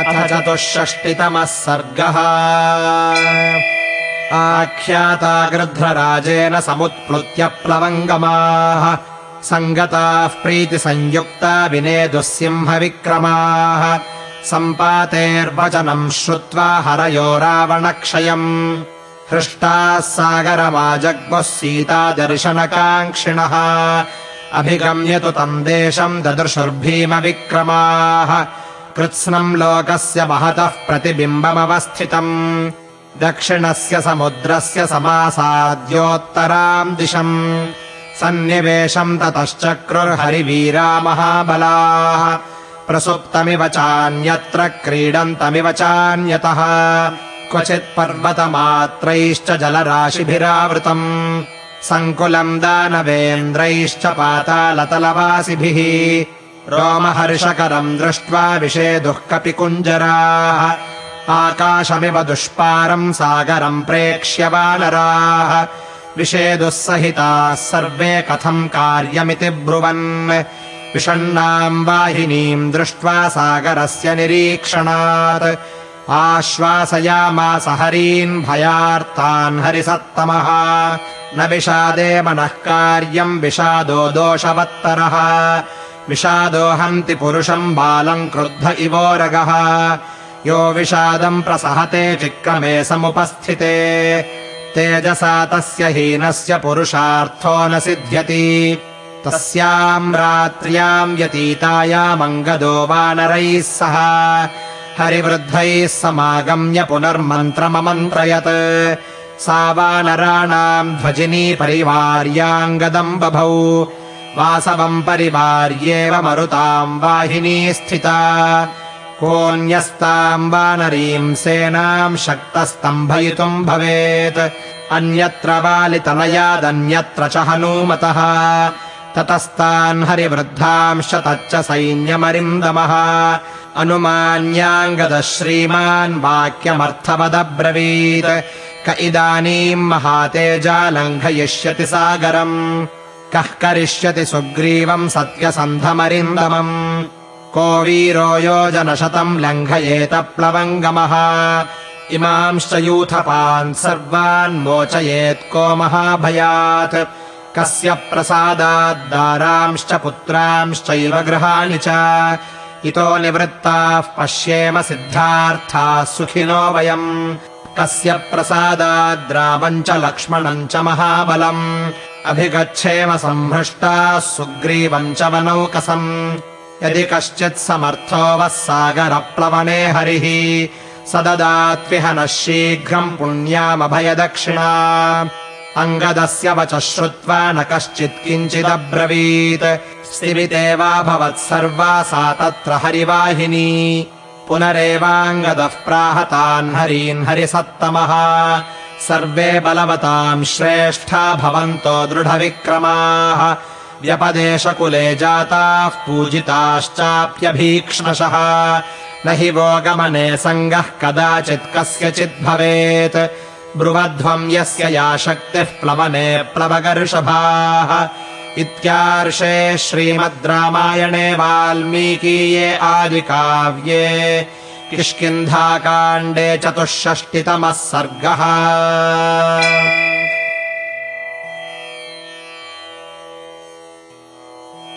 अथ चतुष्षष्टितमः सर्गः। आख्याता गृध्रराजेन समुत्प्लुत्य प्लवङ्गमाः सङ्गताः प्रीतिसंयुक्ता विनेदुः सिंहविक्रमाः सम्पातेर्वचनम् श्रुत्वा हरयो रावणक्षयम्। हृष्टाः सागरमाजग्मुः सीतादर्शनकाङ्क्षिणः अभिगम्यतु तम् देशम् ददृशुर्भीमविक्रमाः कृत्स्नम् लोकस्य महतः प्रतिबिम्बमवस्थितम्। दक्षिणस्य समुद्रस्य समासाद्योत्तराम् दिशम्। सन्निवेशम् ततश्चक्रुर्हरिवीरा महाबलाः प्रसुप्तमिव चान्यत्र क्रीडन्तमिव चान्यतः। क्वचित्पर्वतमात्रैश्च जलराशिभिरावृतम्। सङ्कुलम् दानवेन्द्रैश्च पातालतलवासिभिः रोमहर्षकरम् दृष्ट्वा विषेदुः कपिकुञ्जराः आकाशमिव दुष्पारम् सागरम् प्रेक्ष्य वानराः विषेदुः सहिताः सर्वे कथम् कार्यमिति ब्रुवन्। विषण्णाम् वाहिनीम् दृष्ट्वा सागरस्य निरीक्षणात्। आश्वासयामास हरीन् भयार्तान् हरिसत्तमः। न विषादे मनः कार्यम् विषादो दोषवत्तरः विषादो हन्ति पुरुषम् बालम् क्रुद्ध इवोरगः यो विषादम् प्रसहते चिक्रमे समुपस्थिते। तेजसा तस्य हीनस्य पुरुषार्थो न सिद्ध्यति। तस्याम् रात्र्याम् व्यतीतायामङ्गदो वानरैः सह। हरिवृद्धैः समागम्य पुनर्मन्त्रममन्त्रयत्। सा वानराणाम् ध्वजिनी परिवार्याङ्गदम् बभौ वासवम् परिवार्येव मरुताम् वाहिनी स्थिता। कोऽन्यस्ताम् वानरीम् सेनाम् शक्तस्तम्भयितुम् भवेत्। अन्यत्र वालितनयादन्यत्र च हनूमतः। ततस्तान् हरिवृद्धांश्च तच्च सैन्यमरिन्दमः। अनुमान्याङ्गदः श्रीमान् वाक्यमर्थवदब्रवीत् क इदानीम् महातेजा लङ्घयिष्यति सागरम् कः करिष्यति सुग्रीवम् सत्यसन्धमरिन्दमम्? को वीरो योजनशतम् लङ्घयेत प्लवङ्गमः? इमांश्च यूथपान् सर्वान् मोचयेत् को महाभयात्? कस्य प्रसादाद्दारांश्च पुत्रांश्चैव गृहाणि च? इतो निवृत्ताः पश्येम सिद्धार्थाः सुखिनो वयम्। कस्य प्रसादाद्रामम् च लक्ष्मणम् च महाबलम् अभिगच्छेम सम्भ्रष्टाः सुग्रीवम् च वनौकसम् यदि कश्चित् समर्थो वः सागरप्लवने हरिः स ददात्विह नः शीघ्रम् पुण्यामभयदक्षिणा। अङ्गदस्य वचः श्रुत्वा न कश्चित् किञ्चिदब्रवीत्। स्थिमितेवाभवत् सर्वा सा तत्र हरिवाहिनी। पुनरेवाङ्गदः प्राहतान् हरीन् हरिसत्तमः सर्वे बलवताम् श्रेष्ठा भवन्तो दृढविक्रमाः। व्यपदेशकुले जाताः पूजिताश्चाप्यभीक्ष्णशः न हि वो गमने सङ्गः कदाचित् कस्यचित् भवेत्। ब्रुवध्वम् यस्य या शक्तिः प्लवने प्लवगर्षभाः। इत्यार्षे श्रीमद् रामायणे वाल्मीकीये आदिकाव्ये किष्किन्धाकाण्डे चतुष्षष्टितमः सर्गः